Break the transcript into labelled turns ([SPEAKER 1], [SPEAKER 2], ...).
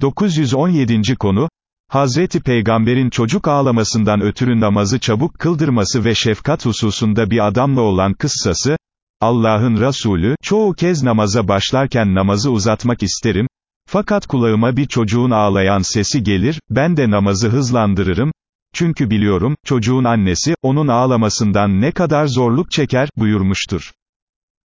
[SPEAKER 1] 917. konu, Hazreti Peygamber'in çocuk ağlamasından ötürü namazı çabuk kıldırması ve şefkat hususunda bir adamla olan kıssası, Allah'ın Resulü, çoğu kez namaza başlarken namazı uzatmak isterim, fakat kulağıma bir çocuğun ağlayan sesi gelir, ben de namazı hızlandırırım, çünkü biliyorum, çocuğun annesi, onun ağlamasından ne kadar zorluk çeker, buyurmuştur.